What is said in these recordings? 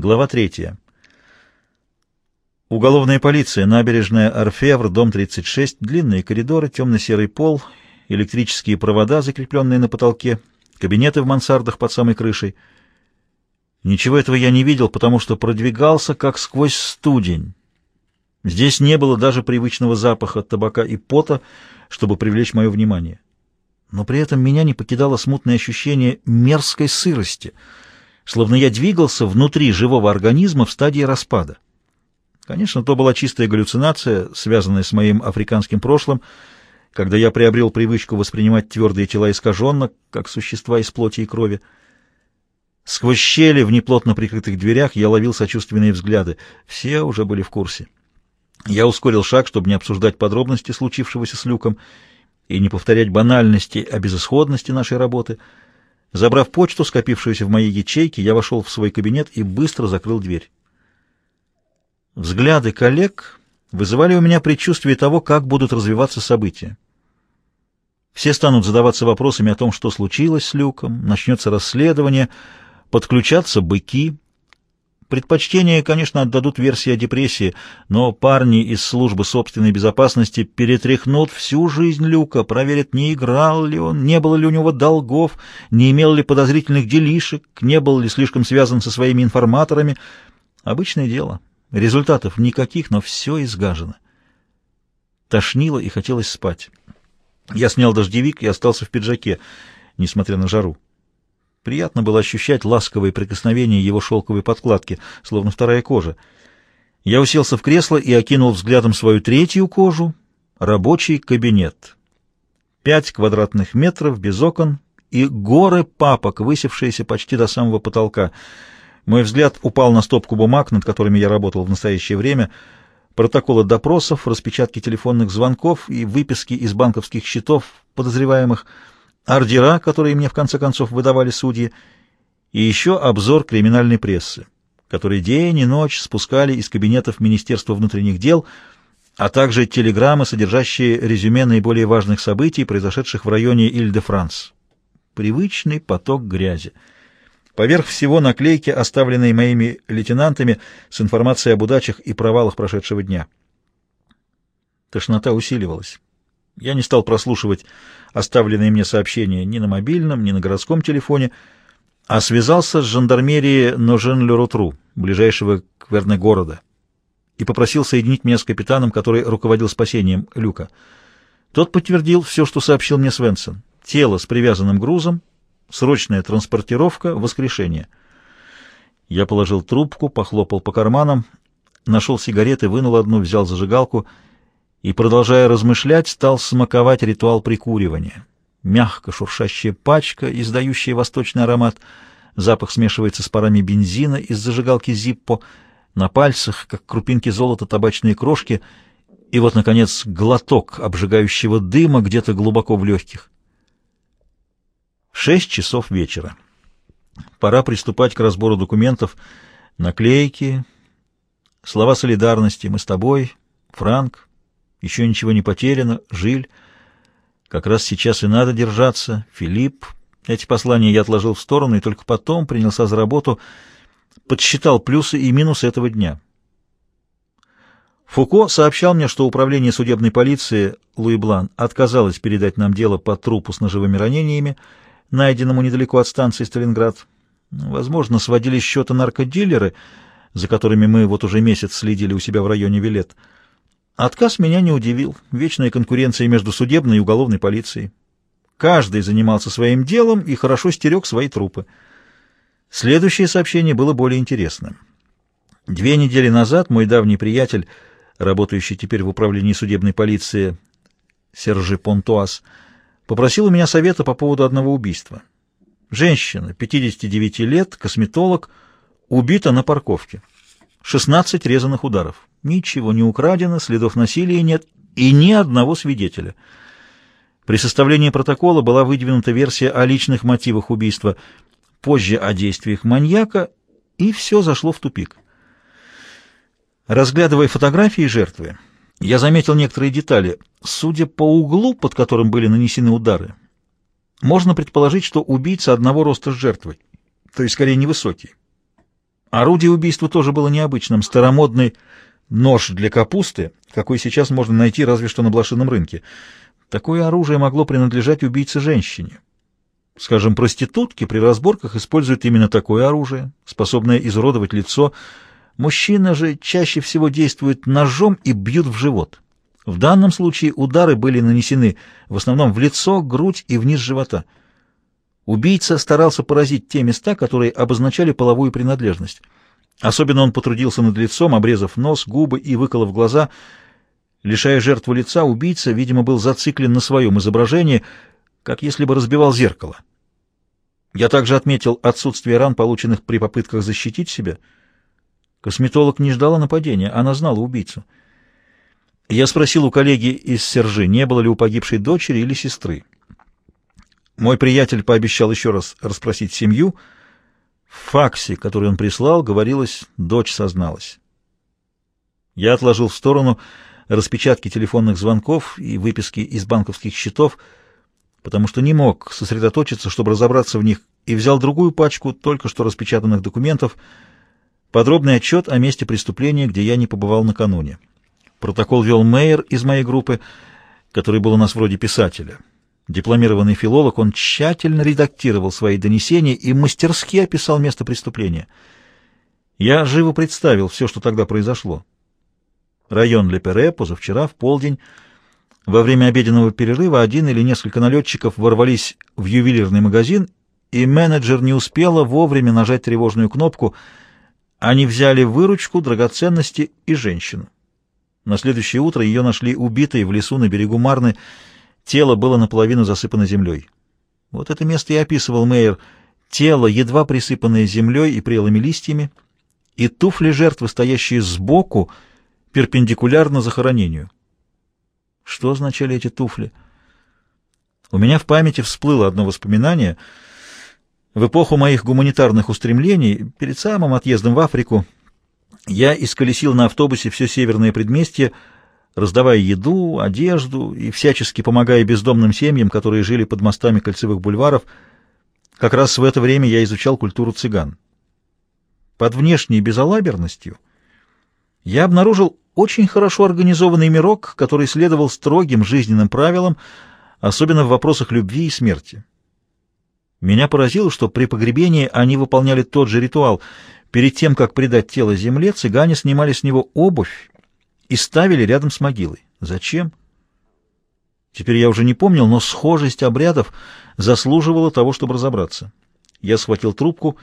Глава третья. Уголовная полиция, набережная Орфевр, дом 36, длинные коридоры, темно-серый пол, электрические провода, закрепленные на потолке, кабинеты в мансардах под самой крышей. Ничего этого я не видел, потому что продвигался как сквозь студень. Здесь не было даже привычного запаха табака и пота, чтобы привлечь мое внимание. Но при этом меня не покидало смутное ощущение мерзкой сырости — словно я двигался внутри живого организма в стадии распада. Конечно, то была чистая галлюцинация, связанная с моим африканским прошлым, когда я приобрел привычку воспринимать твердые тела искаженно, как существа из плоти и крови. Сквозь щели в неплотно прикрытых дверях я ловил сочувственные взгляды. Все уже были в курсе. Я ускорил шаг, чтобы не обсуждать подробности случившегося с Люком и не повторять банальности о безысходности нашей работы — Забрав почту, скопившуюся в моей ячейке, я вошел в свой кабинет и быстро закрыл дверь. Взгляды коллег вызывали у меня предчувствие того, как будут развиваться события. Все станут задаваться вопросами о том, что случилось с Люком, начнется расследование, подключатся быки — Предпочтение, конечно, отдадут версии о депрессии, но парни из службы собственной безопасности перетряхнут всю жизнь Люка, проверят, не играл ли он, не было ли у него долгов, не имел ли подозрительных делишек, не был ли слишком связан со своими информаторами. Обычное дело. Результатов никаких, но все изгажено. Тошнило и хотелось спать. Я снял дождевик и остался в пиджаке, несмотря на жару. Приятно было ощущать ласковые прикосновения его шелковой подкладки, словно вторая кожа. Я уселся в кресло и окинул взглядом свою третью кожу — рабочий кабинет. Пять квадратных метров без окон и горы папок, высевшиеся почти до самого потолка. Мой взгляд упал на стопку бумаг, над которыми я работал в настоящее время, протоколы допросов, распечатки телефонных звонков и выписки из банковских счетов подозреваемых — ордера, которые мне в конце концов выдавали судьи, и еще обзор криминальной прессы, который день и ночь спускали из кабинетов Министерства внутренних дел, а также телеграммы, содержащие резюме наиболее важных событий, произошедших в районе Иль-де-Франс. Привычный поток грязи. Поверх всего наклейки, оставленные моими лейтенантами с информацией об удачах и провалах прошедшего дня. Тошнота усиливалась. Я не стал прослушивать оставленные мне сообщения ни на мобильном, ни на городском телефоне, а связался с жандармерией Ножен-Лерутру, ближайшего к Верне города, и попросил соединить меня с капитаном, который руководил спасением Люка. Тот подтвердил все, что сообщил мне Свенсон. Тело с привязанным грузом, срочная транспортировка, воскрешение. Я положил трубку, похлопал по карманам, нашел сигареты, вынул одну, взял зажигалку — и, продолжая размышлять, стал смаковать ритуал прикуривания. Мягко шуршащая пачка, издающая восточный аромат, запах смешивается с парами бензина из зажигалки Зиппо, на пальцах, как крупинки золота, табачные крошки, и вот, наконец, глоток обжигающего дыма где-то глубоко в легких. Шесть часов вечера. Пора приступать к разбору документов, наклейки, слова солидарности «Мы с тобой», «Франк», еще ничего не потеряно. Жиль. Как раз сейчас и надо держаться. Филипп. Эти послания я отложил в сторону и только потом принялся за работу, подсчитал плюсы и минусы этого дня. Фуко сообщал мне, что управление судебной полиции Луи Блан отказалось передать нам дело по трупу с ножевыми ранениями, найденному недалеко от станции Сталинград. Возможно, сводили счеты наркодилеры, за которыми мы вот уже месяц следили у себя в районе Вилет. Отказ меня не удивил. Вечная конкуренция между судебной и уголовной полицией. Каждый занимался своим делом и хорошо стерег свои трупы. Следующее сообщение было более интересным. Две недели назад мой давний приятель, работающий теперь в управлении судебной полиции Сержи Понтуас, попросил у меня совета по поводу одного убийства. Женщина, 59 лет, косметолог, убита на парковке. 16 резаных ударов. Ничего не украдено, следов насилия нет и ни одного свидетеля. При составлении протокола была выдвинута версия о личных мотивах убийства, позже о действиях маньяка, и все зашло в тупик. Разглядывая фотографии жертвы, я заметил некоторые детали. Судя по углу, под которым были нанесены удары, можно предположить, что убийца одного роста с жертвой, то есть скорее невысокий. Орудие убийства тоже было необычным. Старомодный нож для капусты, какой сейчас можно найти разве что на блошином рынке. Такое оружие могло принадлежать убийце-женщине. Скажем, проститутки при разборках используют именно такое оружие, способное изуродовать лицо. Мужчина же чаще всего действует ножом и бьют в живот. В данном случае удары были нанесены в основном в лицо, грудь и вниз живота. Убийца старался поразить те места, которые обозначали половую принадлежность. Особенно он потрудился над лицом, обрезав нос, губы и выколов глаза. Лишая жертву лица, убийца, видимо, был зациклен на своем изображении, как если бы разбивал зеркало. Я также отметил отсутствие ран, полученных при попытках защитить себя. Косметолог не ждала нападения, она знала убийцу. Я спросил у коллеги из Сержи, не было ли у погибшей дочери или сестры. Мой приятель пообещал еще раз расспросить семью. В факсе, который он прислал, говорилось, дочь созналась. Я отложил в сторону распечатки телефонных звонков и выписки из банковских счетов, потому что не мог сосредоточиться, чтобы разобраться в них, и взял другую пачку только что распечатанных документов, подробный отчет о месте преступления, где я не побывал накануне. Протокол вел Мейер из моей группы, который был у нас вроде писателя. Дипломированный филолог, он тщательно редактировал свои донесения и мастерски описал место преступления. Я живо представил все, что тогда произошло. Район Лепере позавчера в полдень во время обеденного перерыва один или несколько налетчиков ворвались в ювелирный магазин, и менеджер не успела вовремя нажать тревожную кнопку. Они взяли выручку, драгоценности и женщину. На следующее утро ее нашли убитой в лесу на берегу Марны. Тело было наполовину засыпано землей. Вот это место и описывал Мейер. Тело, едва присыпанное землей и прелыми листьями, и туфли жертвы, стоящие сбоку, перпендикулярно захоронению. Что означали эти туфли? У меня в памяти всплыло одно воспоминание. В эпоху моих гуманитарных устремлений, перед самым отъездом в Африку, я исколесил на автобусе все северное предместье, раздавая еду, одежду и всячески помогая бездомным семьям, которые жили под мостами кольцевых бульваров. Как раз в это время я изучал культуру цыган. Под внешней безалаберностью я обнаружил очень хорошо организованный мирок, который следовал строгим жизненным правилам, особенно в вопросах любви и смерти. Меня поразило, что при погребении они выполняли тот же ритуал. Перед тем, как предать тело земле, цыгане снимали с него обувь и ставили рядом с могилой. Зачем? Теперь я уже не помнил, но схожесть обрядов заслуживала того, чтобы разобраться. Я схватил трубку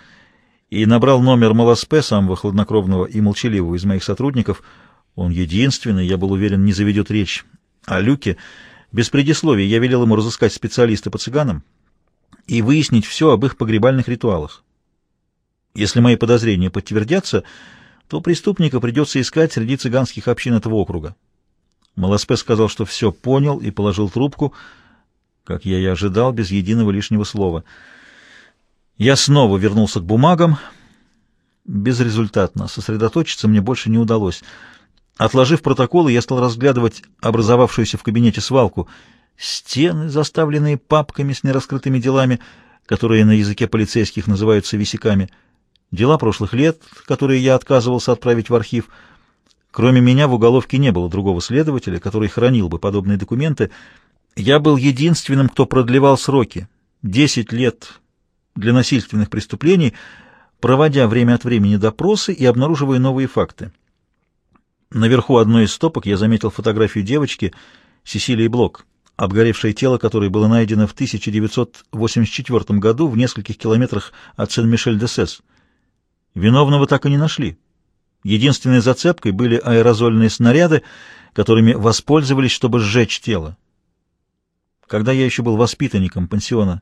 и набрал номер Маласпе, самого хладнокровного и молчаливого из моих сотрудников — он единственный, я был уверен, не заведет речь о Люке. Без предисловий я велел ему разыскать специалиста по цыганам и выяснить все об их погребальных ритуалах. Если мои подозрения подтвердятся, то преступника придется искать среди цыганских общин этого округа. Маласпе сказал, что все понял и положил трубку, как я и ожидал, без единого лишнего слова. Я снова вернулся к бумагам. Безрезультатно. Сосредоточиться мне больше не удалось. Отложив протоколы, я стал разглядывать образовавшуюся в кабинете свалку. Стены, заставленные папками с нераскрытыми делами, которые на языке полицейских называются висяками. Дела прошлых лет, которые я отказывался отправить в архив. Кроме меня в уголовке не было другого следователя, который хранил бы подобные документы. Я был единственным, кто продлевал сроки. Десять лет для насильственных преступлений, проводя время от времени допросы и обнаруживая новые факты. Наверху одной из стопок я заметил фотографию девочки Сесилии Блок, обгоревшее тело которой было найдено в 1984 году в нескольких километрах от Сен-Мишель-де-Сес. Виновного так и не нашли. Единственной зацепкой были аэрозольные снаряды, которыми воспользовались, чтобы сжечь тело. Когда я еще был воспитанником пансиона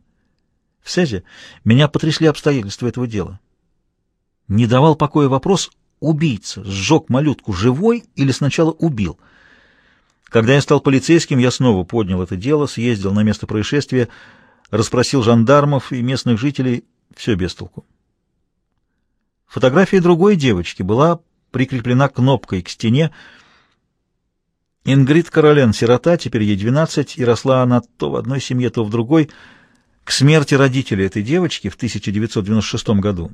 в Сезе, меня потрясли обстоятельства этого дела. Не давал покоя вопрос, убийца сжег малютку живой или сначала убил. Когда я стал полицейским, я снова поднял это дело, съездил на место происшествия, расспросил жандармов и местных жителей, все без толку. Фотография другой девочки была прикреплена кнопкой к стене. Ингрид Королен, сирота, теперь ей 12, и росла она то в одной семье, то в другой. К смерти родителей этой девочки в 1996 году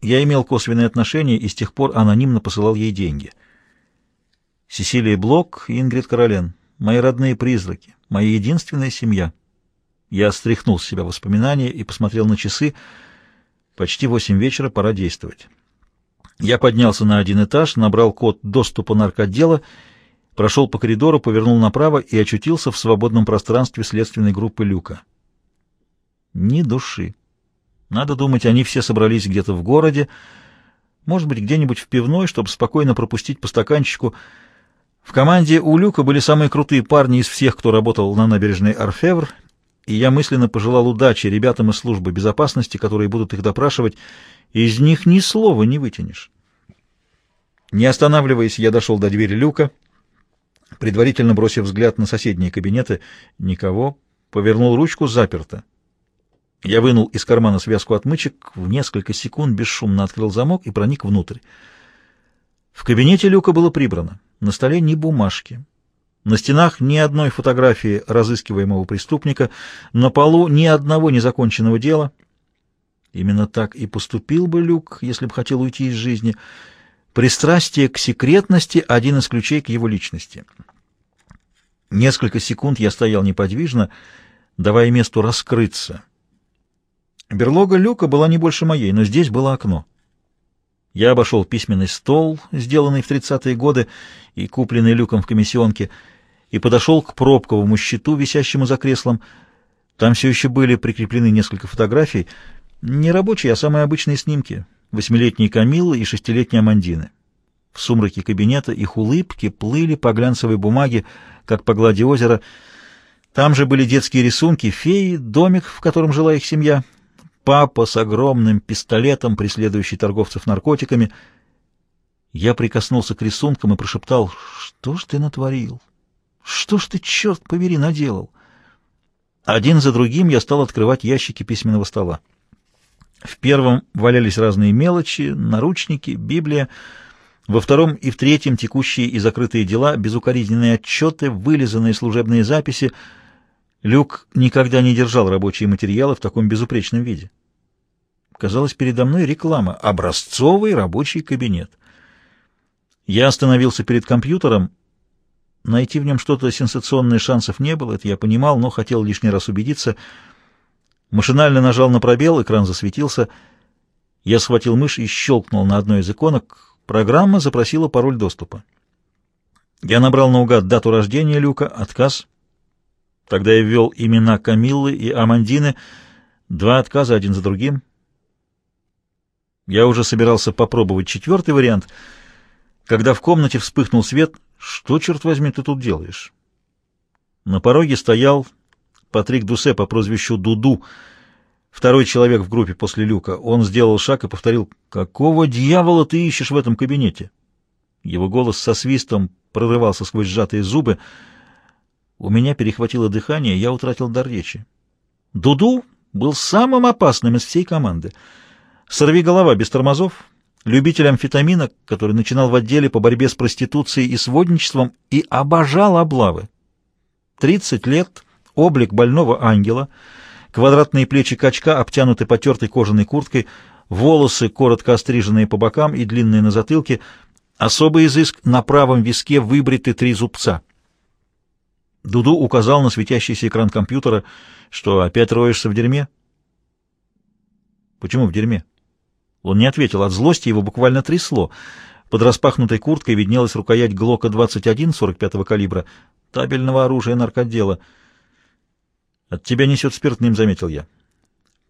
я имел косвенное отношение и с тех пор анонимно посылал ей деньги. Сесилия Блок и Ингрид Королен, мои родные призраки, моя единственная семья. Я стряхнул с себя воспоминания и посмотрел на часы. Почти восемь вечера, пора действовать. Я поднялся на один этаж, набрал код доступа наркотдела, прошел по коридору, повернул направо и очутился в свободном пространстве следственной группы Люка. Ни души. Надо думать, они все собрались где-то в городе, может быть, где-нибудь в пивной, чтобы спокойно пропустить по стаканчику. В команде у Люка были самые крутые парни из всех, кто работал на набережной Орфевр, и я мысленно пожелал удачи ребятам из службы безопасности, которые будут их допрашивать, из них ни слова не вытянешь. Не останавливаясь, я дошел до двери люка, предварительно бросив взгляд на соседние кабинеты. Никого. Повернул ручку, заперто. Я вынул из кармана связку отмычек, в несколько секунд бесшумно открыл замок и проник внутрь. В кабинете люка было прибрано. На столе ни бумажки. На стенах ни одной фотографии разыскиваемого преступника, на полу ни одного незаконченного дела — Именно так и поступил бы Люк, если бы хотел уйти из жизни. Пристрастие к секретности — один из ключей к его личности. Несколько секунд я стоял неподвижно, давая месту раскрыться. Берлога Люка была не больше моей, но здесь было окно. Я обошел письменный стол, сделанный в тридцатые годы и купленный Люком в комиссионке, и подошел к пробковому щиту, висящему за креслом. Там все еще были прикреплены несколько фотографий — не рабочие, а самые обычные снимки. Восьмилетней Камилы и шестилетней Амандины. В сумраке кабинета их улыбки плыли по глянцевой бумаге, как по глади озера. Там же были детские рисунки, феи, домик, в котором жила их семья, папа с огромным пистолетом, преследующий торговцев наркотиками. Я прикоснулся к рисункам и прошептал, «Что ж ты натворил? Что ж ты, черт побери, наделал?» Один за другим я стал открывать ящики письменного стола. В первом валялись разные мелочи, наручники, Библия. Во втором и в третьем текущие и закрытые дела, безукоризненные отчеты, вылизанные служебные записи. Люк никогда не держал рабочие материалы в таком безупречном виде. Казалось, передо мной реклама. Образцовый рабочий кабинет. Я остановился перед компьютером. Найти в нем что-то сенсационное шансов не было, это я понимал, но хотел лишний раз убедиться — Машинально нажал на пробел, экран засветился. Я схватил мышь и щелкнул на одной из иконок. Программа запросила пароль доступа. Я набрал наугад дату рождения Люка, отказ. Тогда я ввел имена Камиллы и Амандины, два отказа один за другим. Я уже собирался попробовать четвертый вариант, когда в комнате вспыхнул свет. «Что, черт возьми, ты тут делаешь?» На пороге стоял Патрик Дусе по прозвищу Дуду, второй человек в группе после люка. Он сделал шаг и повторил, «Какого дьявола ты ищешь в этом кабинете?» Его голос со свистом прорывался сквозь сжатые зубы. У меня перехватило дыхание, я утратил дар речи. Дуду был самым опасным из всей команды. Сорви голова без тормозов, любитель амфетамина, который начинал в отделе по борьбе с проституцией и сводничеством и обожал облавы. Тридцать лет облик больного ангела, квадратные плечи качка обтянуты потертой кожаной курткой, волосы, коротко остриженные по бокам и длинные на затылке, особый изыск на правом виске выбриты три зубца. Дуду указал на светящийся экран компьютера, что опять роешься в дерьме. Почему в дерьме? Он не ответил, от злости его буквально трясло. Под распахнутой курткой виднелась рукоять Глока-21 45-го калибра, табельного оружия наркотдела — «От тебя несет спиртным», — заметил я.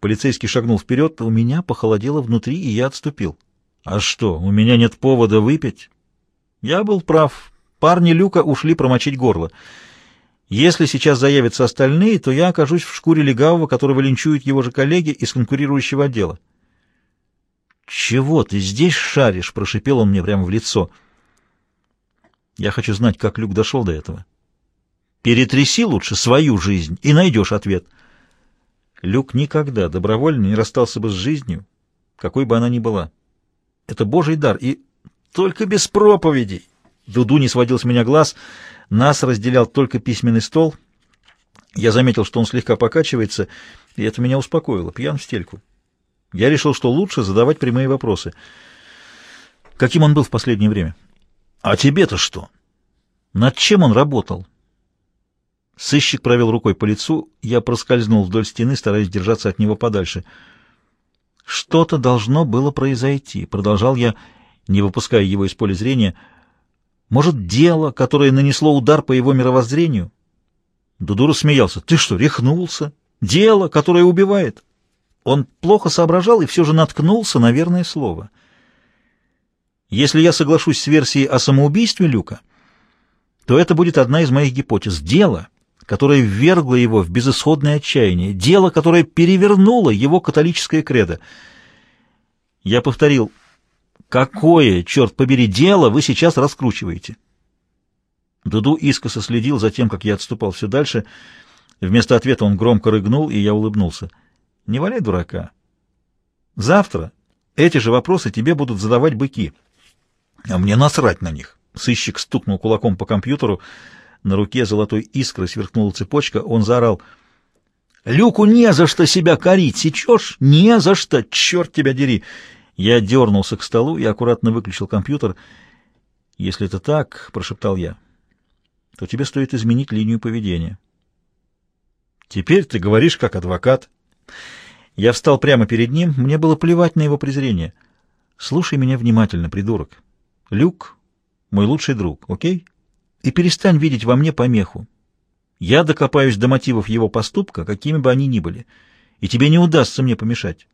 Полицейский шагнул вперед, у меня похолодело внутри, и я отступил. «А что, у меня нет повода выпить?» Я был прав. Парни Люка ушли промочить горло. Если сейчас заявятся остальные, то я окажусь в шкуре легавого, которого линчуют его же коллеги из конкурирующего отдела. «Чего ты здесь шаришь?» — прошипел он мне прямо в лицо. Я хочу знать, как Люк дошел до этого. Перетряси лучше свою жизнь и найдешь ответ. Люк никогда добровольно не расстался бы с жизнью, какой бы она ни была. Это Божий дар, и только без проповедей. Дуду не сводил с меня глаз, нас разделял только письменный стол. Я заметил, что он слегка покачивается, и это меня успокоило, пьян в стельку. Я решил, что лучше задавать прямые вопросы. Каким он был в последнее время? А тебе-то что? Над чем он работал? Сыщик провел рукой по лицу, я проскользнул вдоль стены, стараясь держаться от него подальше. «Что-то должно было произойти», — продолжал я, не выпуская его из поля зрения. «Может, дело, которое нанесло удар по его мировоззрению?» Дудура смеялся. «Ты что, рехнулся? Дело, которое убивает?» Он плохо соображал и все же наткнулся на верное слово. «Если я соглашусь с версией о самоубийстве Люка, то это будет одна из моих гипотез. Дело, которое ввергло его в безысходное отчаяние, дело, которое перевернуло его католическое кредо. Я повторил, какое, черт побери, дело вы сейчас раскручиваете? Дуду искоса следил за тем, как я отступал все дальше. Вместо ответа он громко рыгнул, и я улыбнулся. «Не валяй дурака. Завтра эти же вопросы тебе будут задавать быки. А мне насрать на них». Сыщик стукнул кулаком по компьютеру, на руке золотой искрой сверкнула цепочка. Он заорал. «Люку не за что себя корить, сечешь? Не за что! Черт тебя дери!» Я дернулся к столу и аккуратно выключил компьютер. «Если это так, — прошептал я, — то тебе стоит изменить линию поведения». «Теперь ты говоришь как адвокат». Я встал прямо перед ним, мне было плевать на его презрение. «Слушай меня внимательно, придурок. Люк — мой лучший друг, окей?» и перестань видеть во мне помеху. Я докопаюсь до мотивов его поступка, какими бы они ни были, и тебе не удастся мне помешать.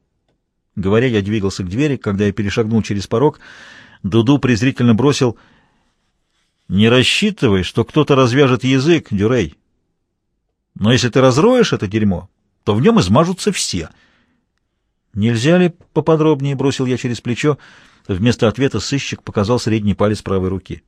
Говоря, я двигался к двери, когда я перешагнул через порог, Дуду презрительно бросил «Не рассчитывай, что кто-то развяжет язык, Дюрей. Но если ты разроешь это дерьмо, то в нем измажутся все». «Нельзя ли поподробнее?» — бросил я через плечо. Вместо ответа сыщик показал средний палец правой руки.